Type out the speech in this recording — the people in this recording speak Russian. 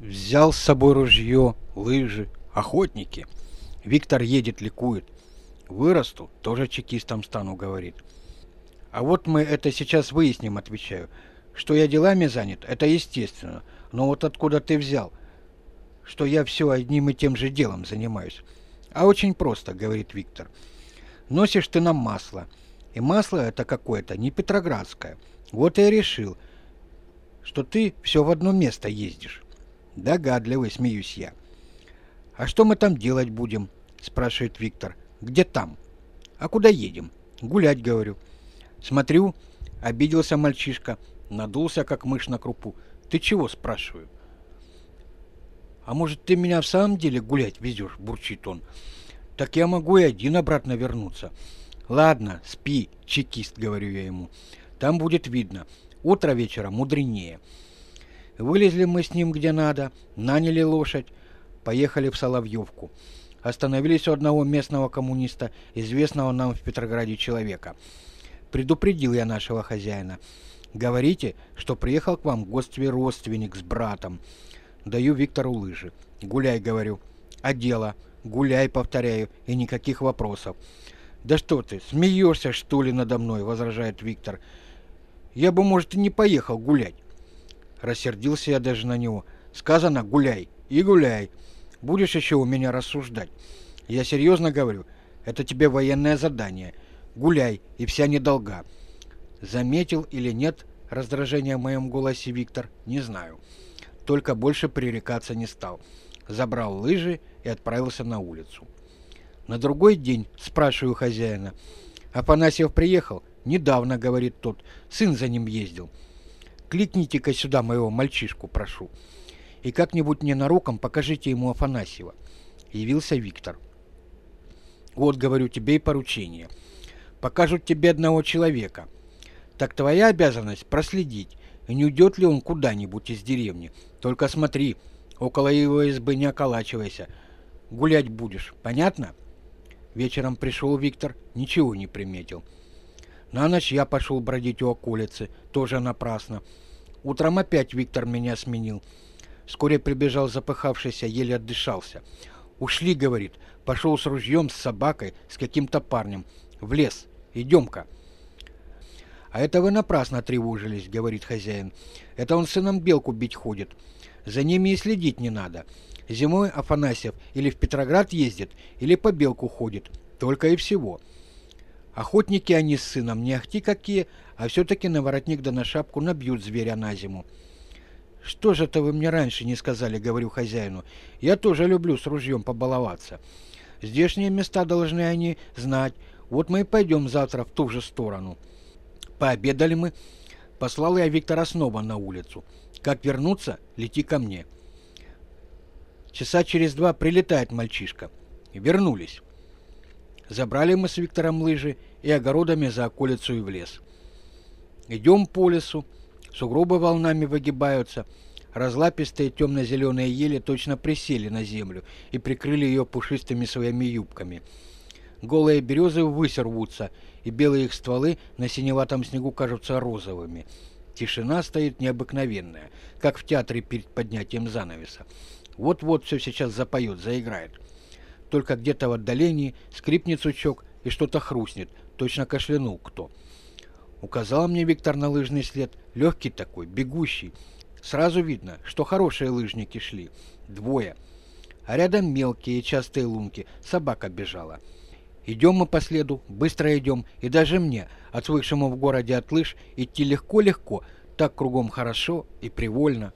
Взял с собой ружье, лыжи, охотники. Виктор едет, ликует. Вырасту, тоже чекистом стану, говорит. А вот мы это сейчас выясним, отвечаю. Что я делами занят, это естественно. Но вот откуда ты взял, что я все одним и тем же делом занимаюсь? А очень просто, говорит Виктор. Носишь ты нам масло. И масло это какое-то не петроградское. Вот и я решил, что ты все в одно место ездишь. Догадливый, смеюсь я. А что мы там делать будем? Спрашивает Виктор. Где там? А куда едем? Гулять, говорю. Смотрю, обиделся мальчишка, надулся, как мышь на крупу. Ты чего, спрашиваю? А может, ты меня в самом деле гулять везешь, бурчит он. Так я могу и один обратно вернуться. Ладно, спи, чекист, говорю я ему. Там будет видно. Утро вечера мудренее. Вылезли мы с ним где надо, наняли лошадь, поехали в Соловьевку. Остановились у одного местного коммуниста, известного нам в Петрограде человека. Предупредил я нашего хозяина. Говорите, что приехал к вам в родственник с братом. Даю Виктору лыжи. Гуляй, говорю. А дело? Гуляй, повторяю, и никаких вопросов. Да что ты, смеешься, что ли, надо мной, возражает Виктор. Я бы, может, и не поехал гулять. Рассердился я даже на него. Сказано «гуляй» и гуляй. Будешь еще у меня рассуждать. Я серьезно говорю, это тебе военное задание. Гуляй, и вся недолга. Заметил или нет раздражение в моем голосе Виктор, не знаю. Только больше пререкаться не стал. Забрал лыжи и отправился на улицу. На другой день спрашиваю хозяина. Афанасьев приехал? Недавно, говорит тот. Сын за ним ездил. Кликните-ка сюда моего мальчишку, прошу. И как-нибудь ненароком покажите ему Афанасьева. Явился Виктор. Вот, говорю, тебе и поручение. Покажут тебе одного человека. Так твоя обязанность проследить, не уйдет ли он куда-нибудь из деревни. Только смотри, около его избы не околачивайся. Гулять будешь, понятно? Вечером пришел Виктор, ничего не приметил. На ночь я пошел бродить у околицы, тоже напрасно. Утром опять Виктор меня сменил. Вскоре прибежал запыхавшийся, еле отдышался. «Ушли», — говорит, — пошел с ружьем, с собакой, с каким-то парнем. В лес. Идем-ка. «А это вы напрасно тревожились», — говорит хозяин. «Это он сыном белку бить ходит. За ними и следить не надо. Зимой Афанасьев или в Петроград ездит, или по белку ходит. Только и всего». Охотники они с сыном не ахти какие, а все-таки на воротник да на шапку набьют зверя на зиму. «Что же это вы мне раньше не сказали?» — говорю хозяину. «Я тоже люблю с ружьем побаловаться. Здешние места должны они знать. Вот мы и пойдем завтра в ту же сторону». Пообедали мы. Послал я Виктора снова на улицу. «Как вернуться, лети ко мне». Часа через два прилетает мальчишка. Вернулись. Забрали мы с Виктором лыжи и огородами за околицу и в лес. Идем по лесу, сугробы волнами выгибаются, разлапистые темно-зеленые ели точно присели на землю и прикрыли ее пушистыми своими юбками. Голые березы ввысь рвутся, и белые их стволы на синеватом снегу кажутся розовыми. Тишина стоит необыкновенная, как в театре перед поднятием занавеса. Вот-вот все сейчас запоет, заиграет. Только где-то в отдалении скрипнет сучок и что-то хрустнет, точно кашлянул кто. Указал мне Виктор на лыжный след, легкий такой, бегущий. Сразу видно, что хорошие лыжники шли, двое. А рядом мелкие частые лунки, собака бежала. Идем мы по следу, быстро идем, и даже мне, отвыкшему в городе от лыж, идти легко-легко, так кругом хорошо и привольно.